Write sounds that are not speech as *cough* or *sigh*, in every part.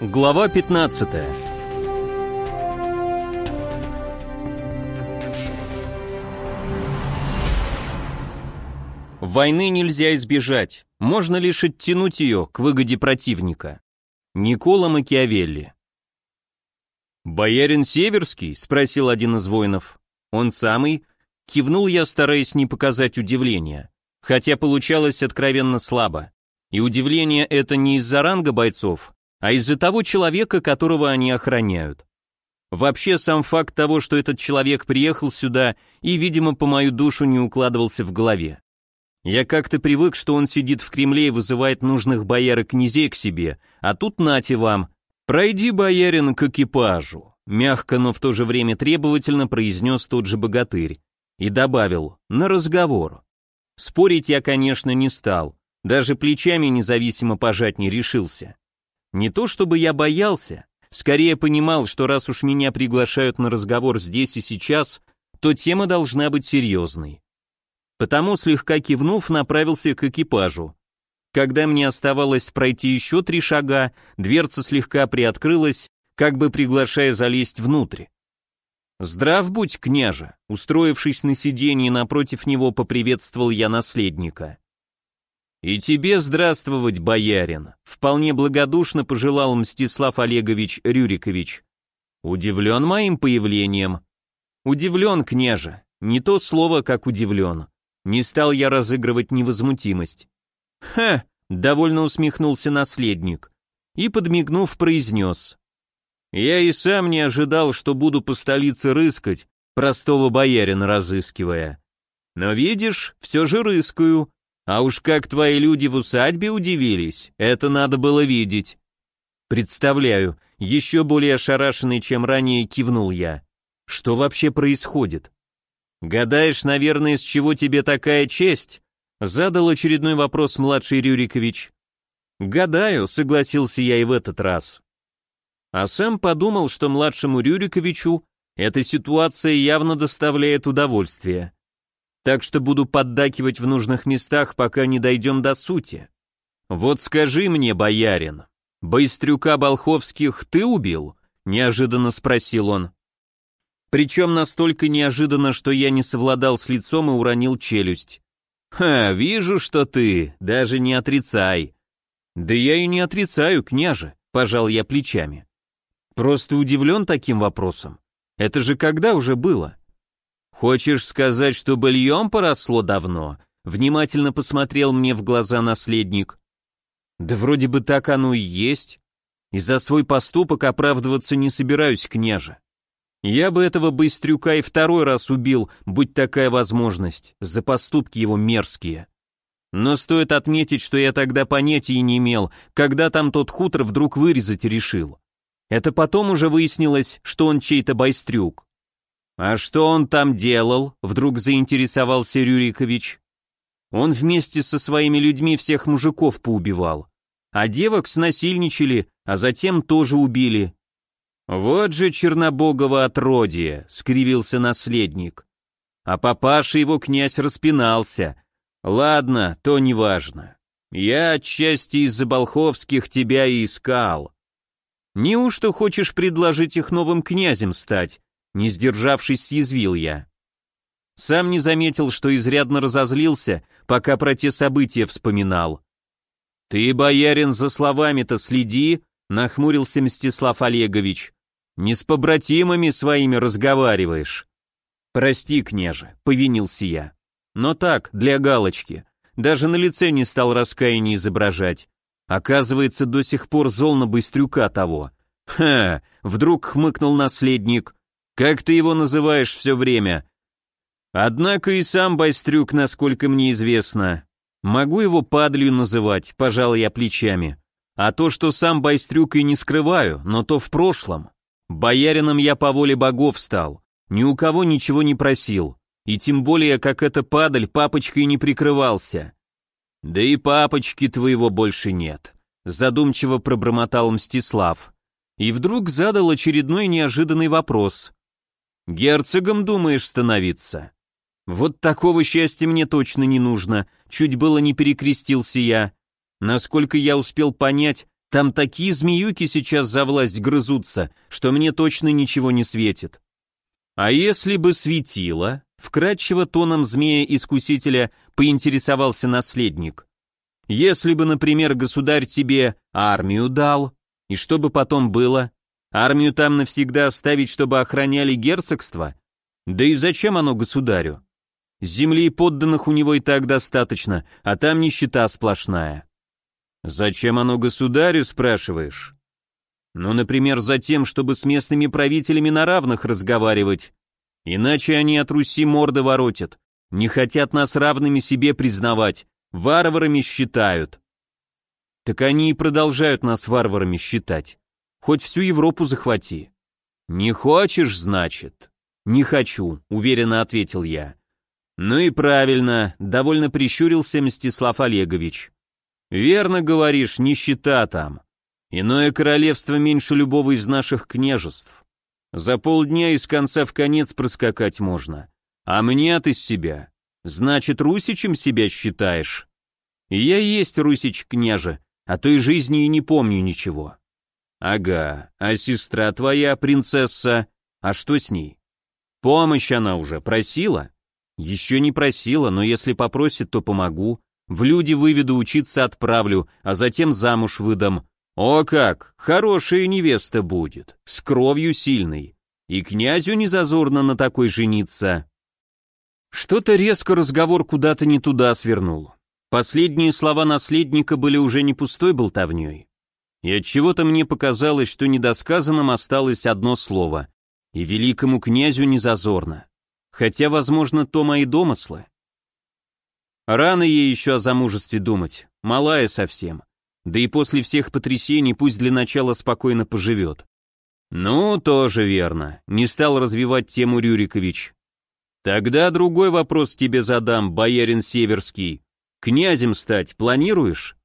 Глава 15 Войны нельзя избежать, можно лишь оттянуть ее к выгоде противника. Никола Макиавелли «Боярин Северский?» — спросил один из воинов. «Он самый?» — кивнул я, стараясь не показать удивления, хотя получалось откровенно слабо. И удивление это не из-за ранга бойцов, а из-за того человека, которого они охраняют. Вообще, сам факт того, что этот человек приехал сюда и, видимо, по мою душу не укладывался в голове. Я как-то привык, что он сидит в Кремле и вызывает нужных бояр и князей к себе, а тут нате вам. Пройди, боярин, к экипажу. Мягко, но в то же время требовательно произнес тот же богатырь. И добавил, на разговор. Спорить я, конечно, не стал, даже плечами независимо пожать не решился. Не то чтобы я боялся, скорее понимал, что раз уж меня приглашают на разговор здесь и сейчас, то тема должна быть серьезной. Потому, слегка кивнув, направился к экипажу. Когда мне оставалось пройти еще три шага, дверца слегка приоткрылась, как бы приглашая залезть внутрь. «Здрав будь, княже!» Устроившись на сиденье напротив него, поприветствовал я наследника. «И тебе здравствовать, боярин!» Вполне благодушно пожелал Мстислав Олегович Рюрикович. «Удивлен моим появлением?» «Удивлен, княже. Не то слово, как удивлен. Не стал я разыгрывать невозмутимость». «Ха!» — довольно усмехнулся наследник и, подмигнув, произнес. «Я и сам не ожидал, что буду по столице рыскать, простого боярина разыскивая. Но видишь, все же рыскаю, а уж как твои люди в усадьбе удивились, это надо было видеть. Представляю, еще более ошарашенный, чем ранее, кивнул я. Что вообще происходит? Гадаешь, наверное, с чего тебе такая честь? Задал очередной вопрос младший Рюрикович. Гадаю, согласился я и в этот раз. А сам подумал, что младшему Рюриковичу эта ситуация явно доставляет удовольствие так что буду поддакивать в нужных местах, пока не дойдем до сути. Вот скажи мне, боярин, Байстрюка Болховских ты убил? Неожиданно спросил он. Причем настолько неожиданно, что я не совладал с лицом и уронил челюсть. «Ха, вижу, что ты, даже не отрицай». «Да я и не отрицаю, княже», — пожал я плечами. «Просто удивлен таким вопросом. Это же когда уже было? «Хочешь сказать, что быльем поросло давно?» Внимательно посмотрел мне в глаза наследник. «Да вроде бы так оно и есть. И за свой поступок оправдываться не собираюсь, княже. Я бы этого быстрюка и второй раз убил, будь такая возможность, за поступки его мерзкие. Но стоит отметить, что я тогда понятия не имел, когда там тот хутор вдруг вырезать решил. Это потом уже выяснилось, что он чей-то байстрюк. «А что он там делал?» — вдруг заинтересовался Рюрикович. «Он вместе со своими людьми всех мужиков поубивал. А девок снасильничали, а затем тоже убили». «Вот же чернобогово отродье!» — скривился наследник. А папаша его князь распинался. «Ладно, то неважно. Я отчасти из-за Болховских тебя и искал. Неужто хочешь предложить их новым князем стать?» Не сдержавшись, съязвил я. Сам не заметил, что изрядно разозлился, пока про те события вспоминал. «Ты, боярин, за словами-то следи», — нахмурился Мстислав Олегович. «Не с побратимами своими разговариваешь». «Прости, княже», — повинился я. «Но так, для галочки. Даже на лице не стал раскаяния изображать. Оказывается, до сих пор зол на быстрюка того». «Ха!» — вдруг хмыкнул наследник. Как ты его называешь все время? Однако и сам Байстрюк, насколько мне известно. Могу его падлью называть, пожал я плечами. А то, что сам Байстрюк и не скрываю, но то в прошлом. Боярином я по воле богов стал, ни у кого ничего не просил, и тем более, как эта падаль, папочкой не прикрывался. Да и папочки твоего больше нет, задумчиво пробормотал Мстислав. И вдруг задал очередной неожиданный вопрос. Герцогом думаешь становиться? Вот такого счастья мне точно не нужно, чуть было не перекрестился я. Насколько я успел понять, Там такие змеюки сейчас за власть грызутся, что мне точно ничего не светит. А если бы светило, вкрадчиво тоном змея-искусителя поинтересовался наследник. Если бы, например, государь тебе армию дал, и что бы потом было? Армию там навсегда оставить, чтобы охраняли герцогство? Да и зачем оно государю? Земли и подданных у него и так достаточно, а там нищета сплошная. Зачем оно государю, спрашиваешь? Ну, например, за тем, чтобы с местными правителями на равных разговаривать. Иначе они от Руси морды воротят, не хотят нас равными себе признавать, варварами считают. Так они и продолжают нас варварами считать. Хоть всю Европу захвати. Не хочешь, значит? Не хочу, уверенно ответил я. Ну и правильно, довольно прищурился Мстислав Олегович. Верно говоришь, нищета там. Иное королевство меньше любого из наших княжеств. За полдня из конца в конец проскакать можно. А мне от из себя. Значит, русичем себя считаешь? Я есть русич княже, а той жизни и не помню ничего. Ага, а сестра твоя, принцесса, а что с ней? Помощь она уже просила? Еще не просила, но если попросит, то помогу. В люди выведу, учиться отправлю, а затем замуж выдам. О как, хорошая невеста будет, с кровью сильной. И князю не зазорно на такой жениться. Что-то резко разговор куда-то не туда свернул. Последние слова наследника были уже не пустой болтовней. И от чего то мне показалось, что недосказанным осталось одно слово. И великому князю не зазорно. Хотя, возможно, то мои домыслы. Рано ей еще о замужестве думать, малая совсем. Да и после всех потрясений пусть для начала спокойно поживет. Ну, тоже верно, не стал развивать тему Рюрикович. Тогда другой вопрос тебе задам, боярин Северский. Князем стать планируешь?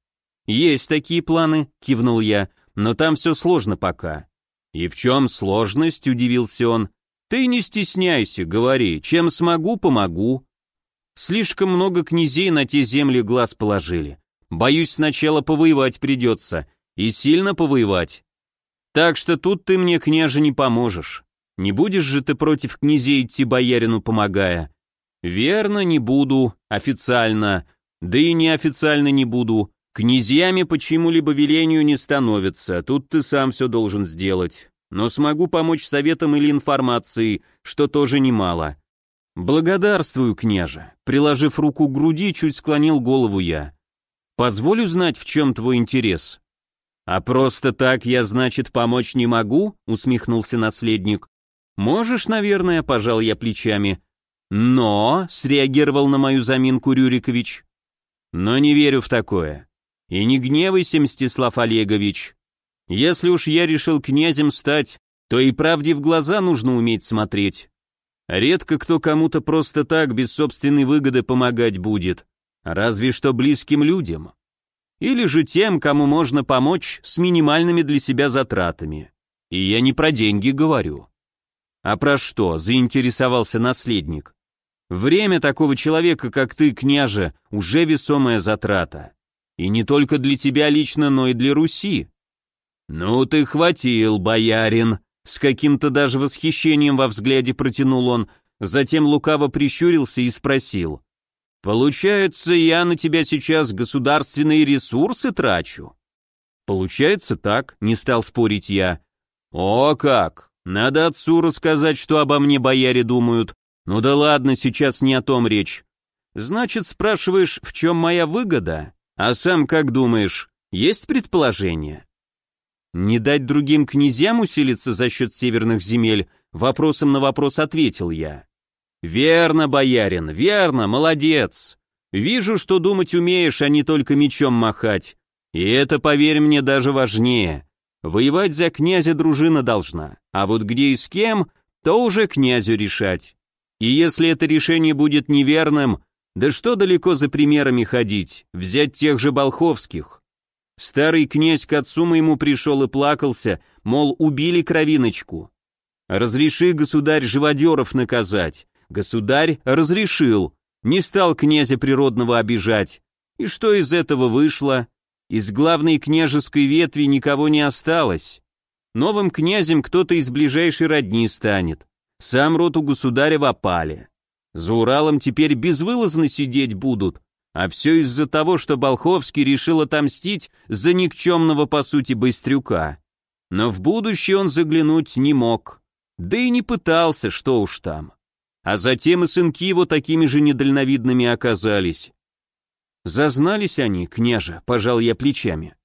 Есть такие планы, кивнул я, но там все сложно пока. И в чем сложность, удивился он. Ты не стесняйся, говори, чем смогу, помогу. Слишком много князей на те земли глаз положили. Боюсь, сначала повоевать придется, и сильно повоевать. Так что тут ты мне, княже, не поможешь. Не будешь же ты против князей идти боярину помогая? Верно, не буду, официально, да и неофициально не буду. Князьями по чему-либо велению не становятся, тут ты сам все должен сделать но смогу помочь советом или информацией, что тоже немало. Благодарствую, княже. Приложив руку к груди, чуть склонил голову я. Позволю знать, в чем твой интерес. А просто так я, значит, помочь не могу? Усмехнулся наследник. Можешь, наверное, пожал я плечами. Но, среагировал на мою заминку Рюрикович. Но не верю в такое. И не гневайся, Мстислав Олегович. Если уж я решил князем стать, то и правде в глаза нужно уметь смотреть. Редко кто кому-то просто так, без собственной выгоды помогать будет, разве что близким людям. Или же тем, кому можно помочь с минимальными для себя затратами. И я не про деньги говорю. А про что, заинтересовался наследник. Время такого человека, как ты, княже, уже весомая затрата. И не только для тебя лично, но и для Руси. «Ну ты хватил, боярин!» С каким-то даже восхищением во взгляде протянул он, затем лукаво прищурился и спросил. «Получается, я на тебя сейчас государственные ресурсы трачу?» «Получается так», — не стал спорить я. «О как! Надо отцу рассказать, что обо мне бояре думают. Ну да ладно, сейчас не о том речь. Значит, спрашиваешь, в чем моя выгода? А сам как думаешь, есть предположение?» Не дать другим князьям усилиться за счет северных земель, вопросом на вопрос ответил я. Верно, боярин, верно, молодец. Вижу, что думать умеешь, а не только мечом махать. И это, поверь мне, даже важнее. Воевать за князя дружина должна, а вот где и с кем, то уже князю решать. И если это решение будет неверным, да что далеко за примерами ходить, взять тех же Болховских. Старый князь к отцу моему пришел и плакался, мол, убили кровиночку. Разреши, государь, живодеров наказать. Государь разрешил, не стал князя природного обижать. И что из этого вышло? из главной княжеской ветви никого не осталось. Новым князем кто-то из ближайшей родни станет. Сам род у государя в опале. За Уралом теперь безвылазно сидеть будут, а все из-за того, что Болховский решил отомстить за никчемного по сути Быстрюка. Но в будущее он заглянуть не мог. Да и не пытался, что уж там. А затем и сынки его такими же недальновидными оказались. Зазнались они, княже, пожал я плечами.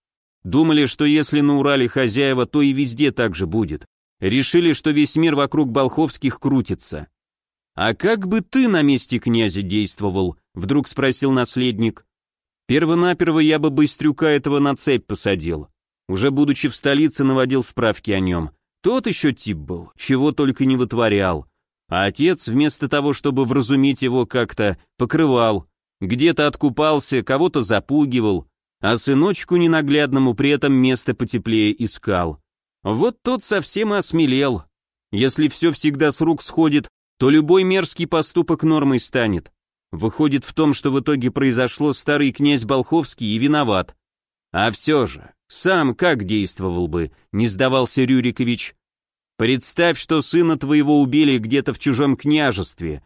Думали, что если на Урале хозяева, то и везде так же будет. Решили, что весь мир вокруг Болховских крутится. «А как бы ты на месте князя действовал?» — вдруг спросил наследник. «Первонаперво я бы Быстрюка этого на цепь посадил. Уже будучи в столице, наводил справки о нем. Тот еще тип был, чего только не вытворял. А отец, вместо того, чтобы вразумить его как-то, покрывал. Где-то откупался, кого-то запугивал, а сыночку ненаглядному при этом место потеплее искал. Вот тот совсем и осмелел. Если все всегда с рук сходит, то любой мерзкий поступок нормой станет. Выходит в том, что в итоге произошло старый князь Болховский и виноват. А все же, сам как действовал бы, не сдавался Рюрикович. Представь, что сына твоего убили где-то в чужом княжестве.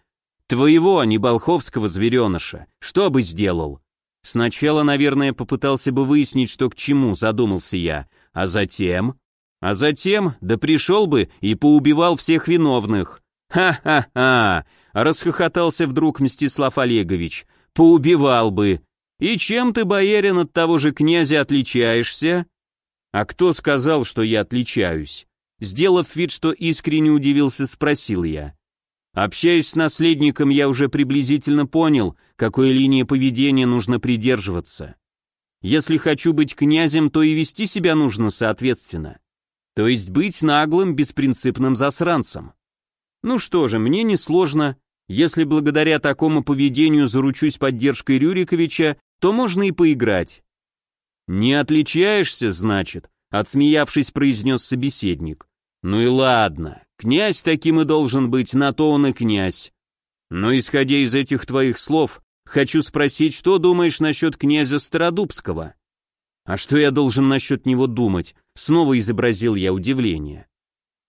Твоего, а не Болховского звереныша. Что бы сделал? Сначала, наверное, попытался бы выяснить, что к чему, задумался я. А затем... А затем, да пришел бы и поубивал всех виновных. Ха-ха-ха! Расхохотался вдруг Мстислав Олегович. Поубивал бы. И чем ты, боярин, от того же князя отличаешься? А кто сказал, что я отличаюсь? Сделав вид, что искренне удивился, спросил я. Общаясь с наследником, я уже приблизительно понял, какой линии поведения нужно придерживаться. Если хочу быть князем, то и вести себя нужно соответственно. То есть быть наглым, беспринципным засранцем. Ну что же, мне несложно. Если благодаря такому поведению заручусь поддержкой Рюриковича, то можно и поиграть. «Не отличаешься, значит?» — отсмеявшись, произнес собеседник. «Ну и ладно, князь таким и должен быть, на то он и князь. Но исходя из этих твоих слов, хочу спросить, что думаешь насчет князя Стародубского?» «А что я должен насчет него думать?» — снова изобразил я удивление.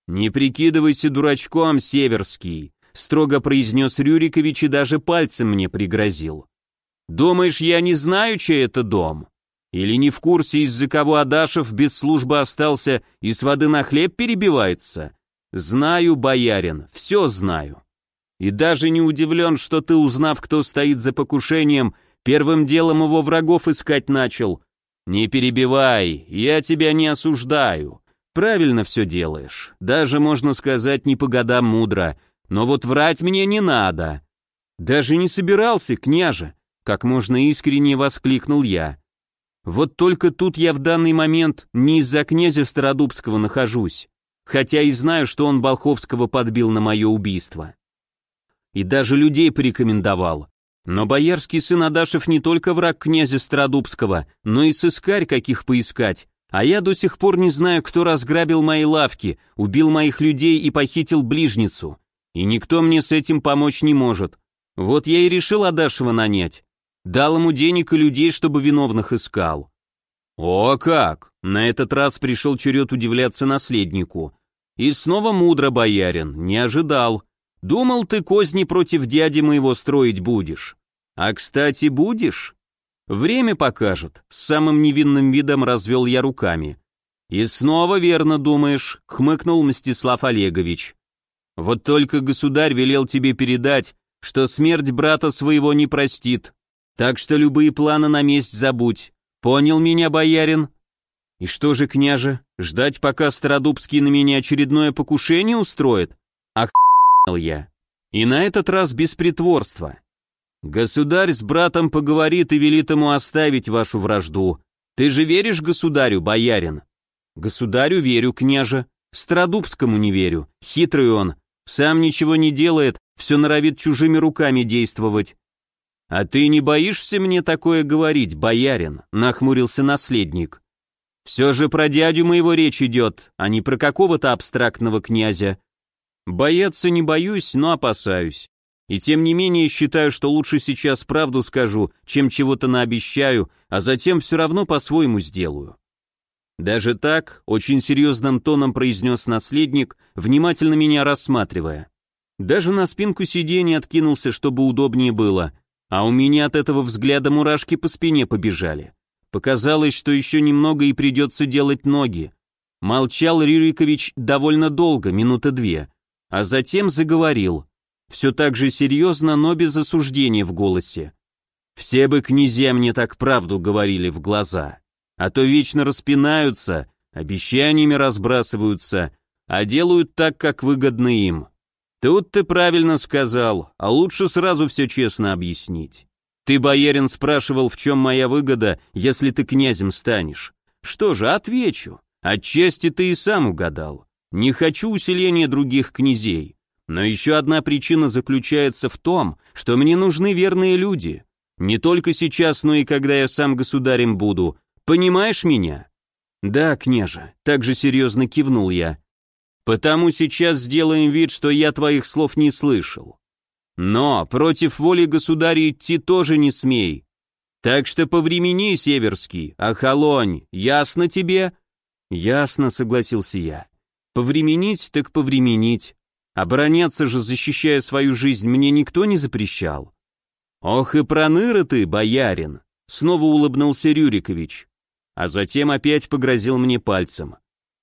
«Не прикидывайся дурачком, Северский», — строго произнес Рюрикович и даже пальцем мне пригрозил. «Думаешь, я не знаю, чей это дом? Или не в курсе, из-за кого Адашев без службы остался и с воды на хлеб перебивается? Знаю, боярин, все знаю. И даже не удивлен, что ты, узнав, кто стоит за покушением, первым делом его врагов искать начал. Не перебивай, я тебя не осуждаю. Правильно все делаешь, даже, можно сказать, не по годам мудро, но вот врать мне не надо. Даже не собирался, княже, как можно искренне воскликнул я. Вот только тут я в данный момент не из-за князя Стародубского нахожусь, хотя и знаю, что он Болховского подбил на мое убийство. И даже людей порекомендовал. Но боярский сын Адашев не только враг князя Стародубского, но и сыскарь каких поискать, а я до сих пор не знаю, кто разграбил мои лавки, убил моих людей и похитил ближницу. И никто мне с этим помочь не может. Вот я и решил Адашева нанять. Дал ему денег и людей, чтобы виновных искал. О как! На этот раз пришел черед удивляться наследнику. И снова мудро, боярин, не ожидал. Думал, ты козни против дяди моего строить будешь. А, кстати, будешь? Время покажет, с самым невинным видом развел я руками. И снова верно думаешь, хмыкнул Мстислав Олегович. Вот только государь велел тебе передать, что смерть брата своего не простит. Так что любые планы на месть забудь. Понял меня, боярин? И что же, княже, ждать, пока Стародубский на меня очередное покушение устроит? Ах, я. И на этот раз без притворства. Государь с братом поговорит и велит ему оставить вашу вражду. Ты же веришь государю, боярин? Государю верю, княже. Стародубскому не верю. Хитрый он. Сам ничего не делает, все норовит чужими руками действовать. А ты не боишься мне такое говорить, боярин? Нахмурился наследник. Все же про дядю моего речь идет, а не про какого-то абстрактного князя. Бояться не боюсь, но опасаюсь. И тем не менее считаю, что лучше сейчас правду скажу, чем чего-то наобещаю, а затем все равно по-своему сделаю. Даже так, очень серьезным тоном произнес наследник, внимательно меня рассматривая. Даже на спинку сиденья откинулся, чтобы удобнее было, а у меня от этого взгляда мурашки по спине побежали. Показалось, что еще немного и придется делать ноги. Молчал Рюрикович довольно долго, минуты две, а затем заговорил. Все так же серьезно, но без осуждения в голосе. «Все бы князья мне так правду говорили в глаза, а то вечно распинаются, обещаниями разбрасываются, а делают так, как выгодно им. Тут ты правильно сказал, а лучше сразу все честно объяснить. Ты, боярин, спрашивал, в чем моя выгода, если ты князем станешь. Что же, отвечу. Отчасти ты и сам угадал. Не хочу усиления других князей. Но еще одна причина заключается в том, что мне нужны верные люди. Не только сейчас, но и когда я сам государем буду. Понимаешь меня? Да, княже, так же серьезно кивнул я. Потому сейчас сделаем вид, что я твоих слов не слышал. Но против воли государя идти тоже не смей. Так что повремени, Северский, охолонь, ясно тебе? Ясно, согласился я. Повременить так повременить. Обороняться же, защищая свою жизнь, мне никто не запрещал. Ох и проныра ты, боярин, снова улыбнулся Рюрикович, а затем опять погрозил мне пальцем.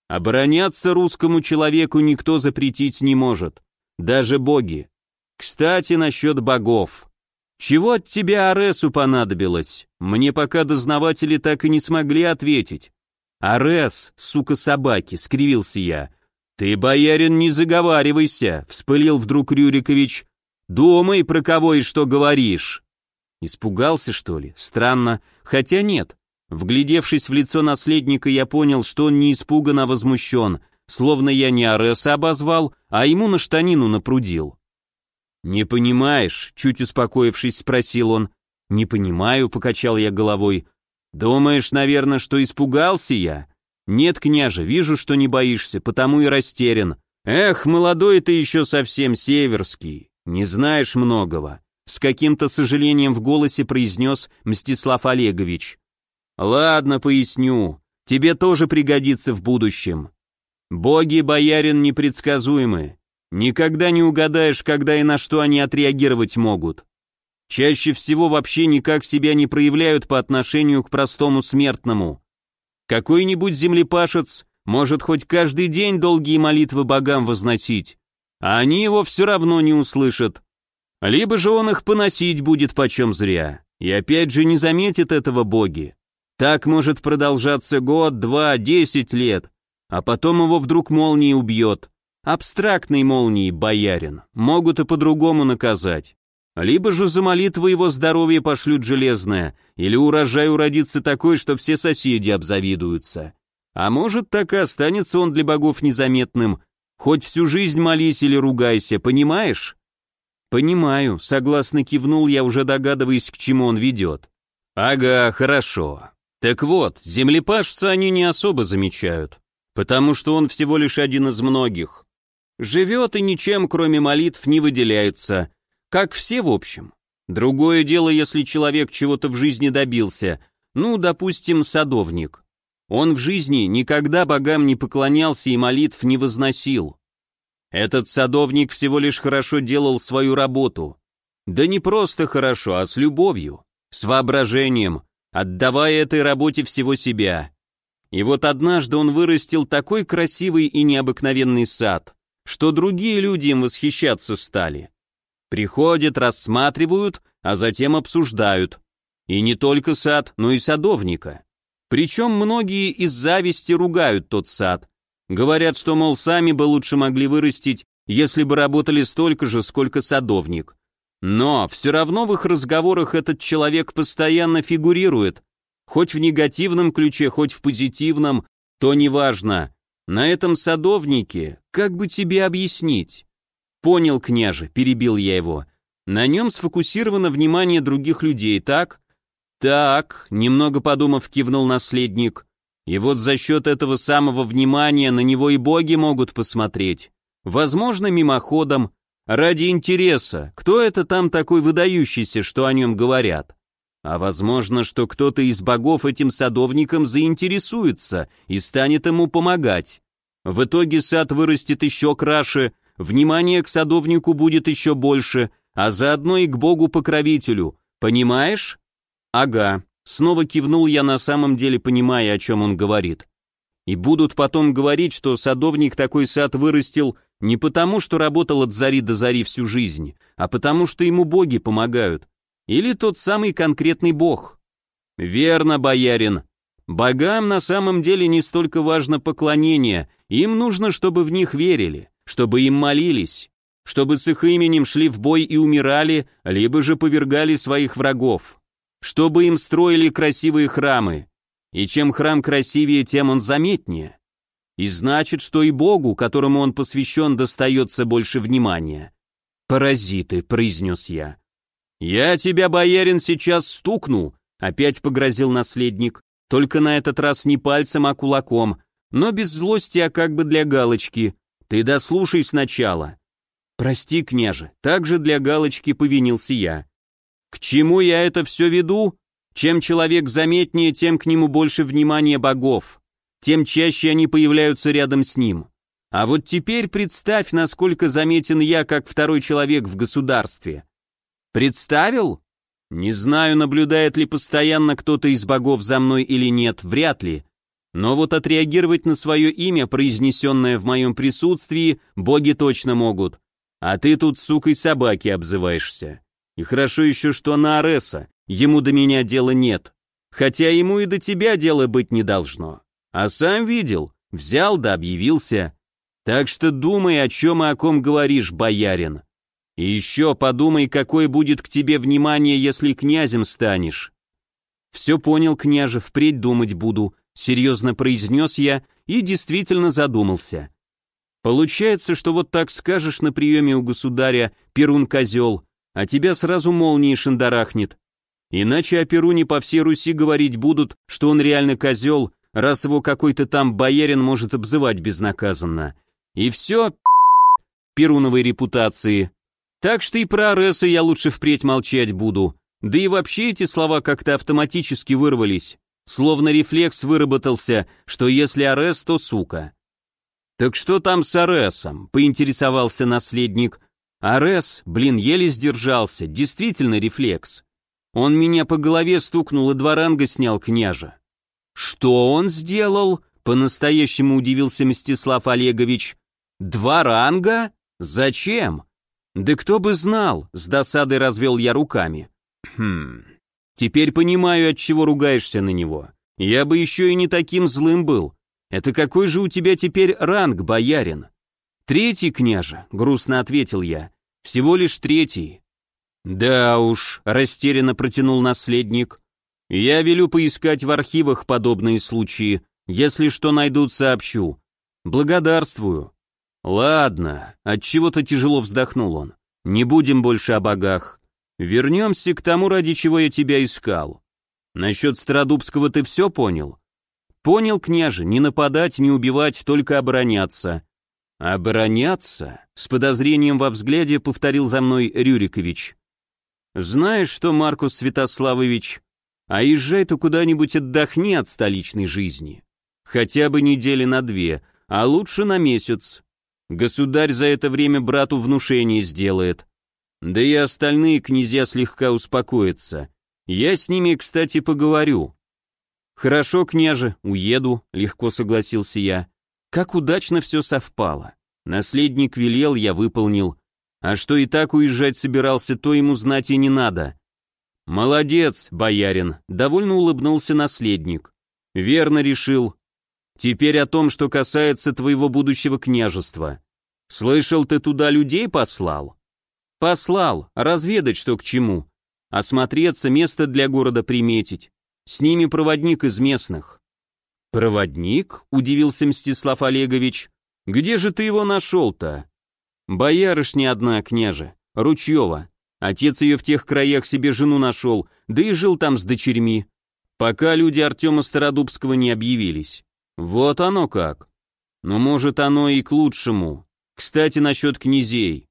Обороняться русскому человеку никто запретить не может, даже боги. Кстати, насчет богов. Чего от тебя Аресу понадобилось? Мне пока дознаватели так и не смогли ответить. Арес, сука собаки, скривился я. Ты, боярин, не заговаривайся, вспылил вдруг Рюрикович. Думай, про кого и что говоришь. Испугался, что ли? Странно. Хотя нет. Вглядевшись в лицо наследника, я понял, что он не испуган, а возмущен, словно я не Ареса обозвал, а ему на штанину напрудил. «Не понимаешь?» — чуть успокоившись, спросил он. «Не понимаю», — покачал я головой. «Думаешь, наверное, что испугался я?» «Нет, княже, вижу, что не боишься, потому и растерян. Эх, молодой ты еще совсем северский, не знаешь многого», — с каким-то сожалением в голосе произнес Мстислав Олегович. «Ладно, поясню, тебе тоже пригодится в будущем. Боги, боярин, непредсказуемы, Никогда не угадаешь, когда и на что они отреагировать могут. Чаще всего вообще никак себя не проявляют по отношению к простому смертному. Какой-нибудь землепашец может хоть каждый день долгие молитвы богам возносить, а они его все равно не услышат. Либо же он их поносить будет почем зря, и опять же не заметит этого боги. Так может продолжаться год, два, десять лет, а потом его вдруг молнией убьет. Абстрактной молнии, боярин, могут и по-другому наказать. Либо же за молитву его здоровье пошлют железное, или урожай уродится такой, что все соседи обзавидуются. А может, так и останется он для богов незаметным. Хоть всю жизнь молись или ругайся, понимаешь? Понимаю, согласно кивнул я, уже догадываясь, к чему он ведет. Ага, хорошо. Так вот, землепашца они не особо замечают, потому что он всего лишь один из многих. Живет и ничем, кроме молитв, не выделяется. Как все, в общем. Другое дело, если человек чего-то в жизни добился. Ну, допустим, садовник. Он в жизни никогда богам не поклонялся и молитв не возносил. Этот садовник всего лишь хорошо делал свою работу. Да не просто хорошо, а с любовью, с воображением, отдавая этой работе всего себя. И вот однажды он вырастил такой красивый и необыкновенный сад, что другие люди им восхищаться стали. Приходят, рассматривают, а затем обсуждают. И не только сад, но и садовника. Причем многие из зависти ругают тот сад. Говорят, что, мол, сами бы лучше могли вырастить, если бы работали столько же, сколько садовник. Но все равно в их разговорах этот человек постоянно фигурирует. Хоть в негативном ключе, хоть в позитивном, то неважно. На этом садовнике, как бы тебе объяснить? Понял, княже, перебил я его. На нем сфокусировано внимание других людей, так? Так, немного подумав, кивнул наследник. И вот за счет этого самого внимания на него и боги могут посмотреть. Возможно, мимоходом, Ради интереса, кто это там такой выдающийся, что о нем говорят? А возможно, что кто-то из богов этим садовником заинтересуется и станет ему помогать. В итоге сад вырастет еще краше, внимание к садовнику будет еще больше, а заодно и к богу-покровителю. Понимаешь? Ага. Снова кивнул я на самом деле, понимая, о чем он говорит. И будут потом говорить, что садовник такой сад вырастил не потому, что работал от зари до зари всю жизнь, а потому, что ему боги помогают. Или тот самый конкретный бог. Верно, боярин. Богам на самом деле не столько важно поклонение, им нужно, чтобы в них верили, чтобы им молились, чтобы с их именем шли в бой и умирали, либо же повергали своих врагов, чтобы им строили красивые храмы. И чем храм красивее, тем он заметнее. И значит, что и Богу, которому он посвящен, достается больше внимания. «Паразиты», — произнес я. «Я тебя, боярин, сейчас стукну», — опять погрозил наследник, только на этот раз не пальцем, а кулаком, но без злости, а как бы для галочки. Ты дослушай сначала. Прости, княже, также для галочки повинился я. К чему я это все веду? Чем человек заметнее, тем к нему больше внимания богов, тем чаще они появляются рядом с ним. А вот теперь представь, насколько заметен я, как второй человек в государстве. Представил? Не знаю, наблюдает ли постоянно кто-то из богов за мной или нет, вряд ли. Но вот отреагировать на свое имя, произнесенное в моем присутствии, боги точно могут. А ты тут сукой собаки обзываешься. И хорошо еще, что на Ареса, ему до меня дела нет. Хотя ему и до тебя дела быть не должно. А сам видел, взял да объявился. Так что думай, о чем и о ком говоришь, боярин. И еще подумай, какое будет к тебе внимание, если князем станешь. Все понял, княже, впредь думать буду, серьезно произнес я и действительно задумался. Получается, что вот так скажешь на приеме у государя «Перун козел», а тебя сразу молнией шандарахнет. Иначе о Перуне по всей Руси говорить будут, что он реально козел, раз его какой-то там боярин может обзывать безнаказанно. И все *laughs* Перуновой репутации. Так что и про Ареса я лучше впредь молчать буду. Да и вообще эти слова как-то автоматически вырвались. Словно рефлекс выработался, что если Арес, то сука. «Так что там с Аресом?» — поинтересовался наследник. Арес, блин, еле сдержался, действительно рефлекс. Он меня по голове стукнул и два ранга снял княжа. «Что он сделал?» — по-настоящему удивился Мстислав Олегович. «Два ранга? Зачем?» «Да кто бы знал!» — с досадой развел я руками. «Хм... Теперь понимаю, от чего ругаешься на него. Я бы еще и не таким злым был. Это какой же у тебя теперь ранг, боярин?» «Третий, княже», — грустно ответил я. «Всего лишь третий». «Да уж», — растерянно протянул наследник. «Я велю поискать в архивах подобные случаи. Если что найдут, сообщу. Благодарствую». «Ладно», — отчего-то тяжело вздохнул он. «Не будем больше о богах. Вернемся к тому, ради чего я тебя искал. Насчет Стародубского ты все понял?» «Понял, княже, не нападать, не убивать, только обороняться». «Обороняться?» — с подозрением во взгляде повторил за мной Рюрикович. «Знаешь что, Маркус Святославович, а езжай-то куда-нибудь отдохни от столичной жизни. Хотя бы недели на две, а лучше на месяц. Государь за это время брату внушение сделает. Да и остальные князья слегка успокоятся. Я с ними, кстати, поговорю. Хорошо, княже, уеду, легко согласился я. Как удачно все совпало. Наследник велел, я выполнил. А что и так уезжать собирался, то ему знать и не надо. Молодец, боярин, довольно улыбнулся наследник. Верно решил, Теперь о том, что касается твоего будущего княжества. Слышал, ты туда людей послал? Послал, разведать, что к чему. Осмотреться, место для города приметить. С ними проводник из местных. Проводник? Удивился Мстислав Олегович. Где же ты его нашел-то? Боярышня одна, княже, Ручьева. Отец ее в тех краях себе жену нашел, да и жил там с дочерьми. Пока люди Артема Стародубского не объявились. Вот оно как. Но может оно и к лучшему. Кстати, насчет князей.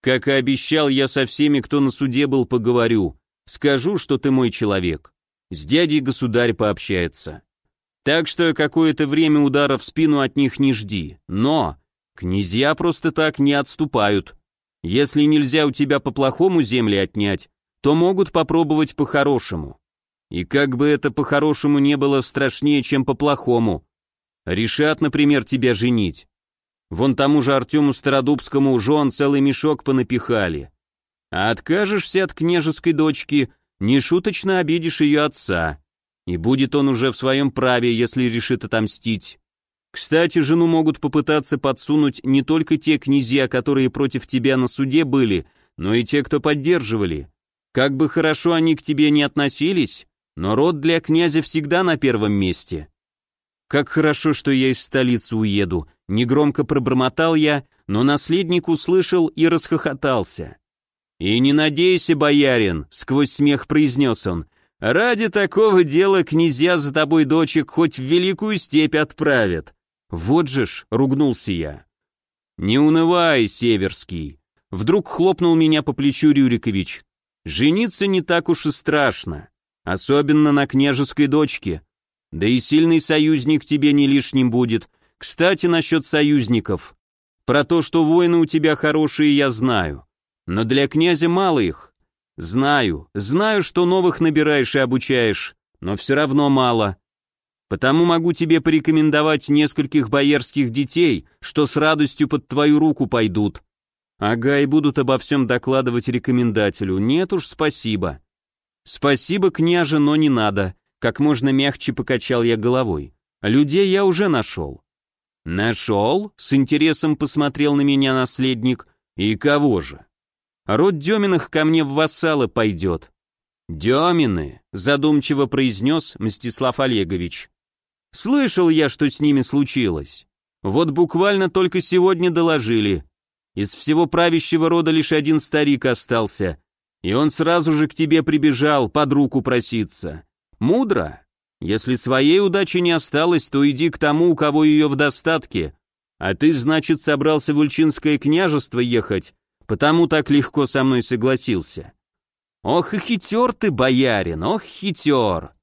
Как и обещал, я со всеми, кто на суде был, поговорю. Скажу, что ты мой человек. С дядей государь пообщается. Так что какое-то время удара в спину от них не жди. Но князья просто так не отступают. Если нельзя у тебя по-плохому земли отнять, то могут попробовать по-хорошему. И как бы это по-хорошему не было страшнее, чем по-плохому. Решат, например, тебя женить. Вон тому же Артему Стародубскому жен целый мешок понапихали. А откажешься от княжеской дочки, нешуточно обидишь ее отца. И будет он уже в своем праве, если решит отомстить. Кстати, жену могут попытаться подсунуть не только те князья, которые против тебя на суде были, но и те, кто поддерживали. Как бы хорошо они к тебе не относились, но род для князя всегда на первом месте. Как хорошо, что я из столицы уеду, Негромко пробормотал я, но наследник услышал и расхохотался. «И не надейся, боярин», — сквозь смех произнес он, «ради такого дела князья за тобой дочек хоть в великую степь отправят». «Вот же ж», — ругнулся я. «Не унывай, Северский», — вдруг хлопнул меня по плечу Рюрикович. «Жениться не так уж и страшно, особенно на княжеской дочке. Да и сильный союзник тебе не лишним будет, кстати, насчет союзников. Про то, что воины у тебя хорошие, я знаю. Но для князя мало их. Знаю, знаю, что новых набираешь и обучаешь, но все равно мало. Потому могу тебе порекомендовать нескольких боярских детей, что с радостью под твою руку пойдут. Ага, и будут обо всем докладывать рекомендателю. Нет уж, спасибо. Спасибо, княже, но не надо. Как можно мягче покачал я головой. Людей я уже нашел. «Нашел?» — с интересом посмотрел на меня наследник. «И кого же?» «Род Деминых ко мне в вассалы пойдет». «Демины», — задумчиво произнес Мстислав Олегович. «Слышал я, что с ними случилось. Вот буквально только сегодня доложили. Из всего правящего рода лишь один старик остался, и он сразу же к тебе прибежал под руку проситься. Мудро?» Если своей удачи не осталось, то иди к тому, у кого ее в достатке. А ты, значит, собрался в Ульчинское княжество ехать, потому так легко со мной согласился. Ох и хитер ты, боярин, ох хитер.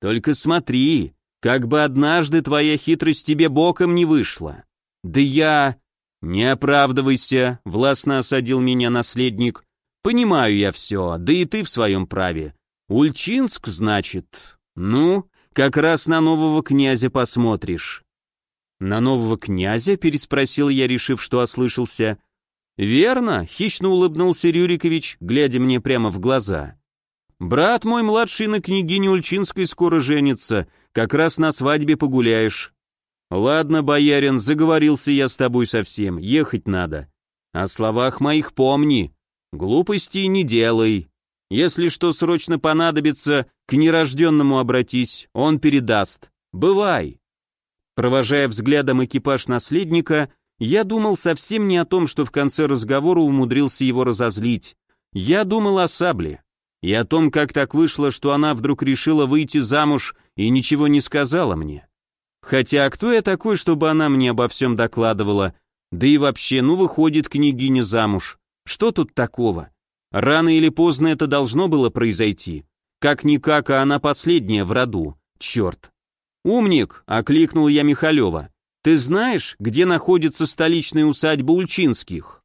Только смотри, как бы однажды твоя хитрость тебе боком не вышла. Да я... Не оправдывайся, властно осадил меня наследник. Понимаю я все, да и ты в своем праве. Ульчинск, значит. Ну, как раз на нового князя посмотришь». «На нового князя?» — переспросил я, решив, что ослышался. «Верно», — хищно улыбнулся Рюрикович, глядя мне прямо в глаза. «Брат мой младший на княгине Ульчинской скоро женится, как раз на свадьбе погуляешь». «Ладно, боярин, заговорился я с тобой совсем, ехать надо. О словах моих помни, глупостей не делай, если что срочно понадобится, к нерожденному обратись, он передаст. Бывай!» Провожая взглядом экипаж наследника, я думал совсем не о том, что в конце разговора умудрился его разозлить. Я думал о сабле. И о том, как так вышло, что она вдруг решила выйти замуж и ничего не сказала мне. Хотя кто я такой, чтобы она мне обо всем докладывала? Да и вообще, ну выходит княгиня замуж. Что тут такого? Рано или поздно это должно было произойти. Как-никак, а она последняя в роду. Черт. «Умник!» — окликнул я Михалева. «Ты знаешь, где находится столичная усадьба Ульчинских?»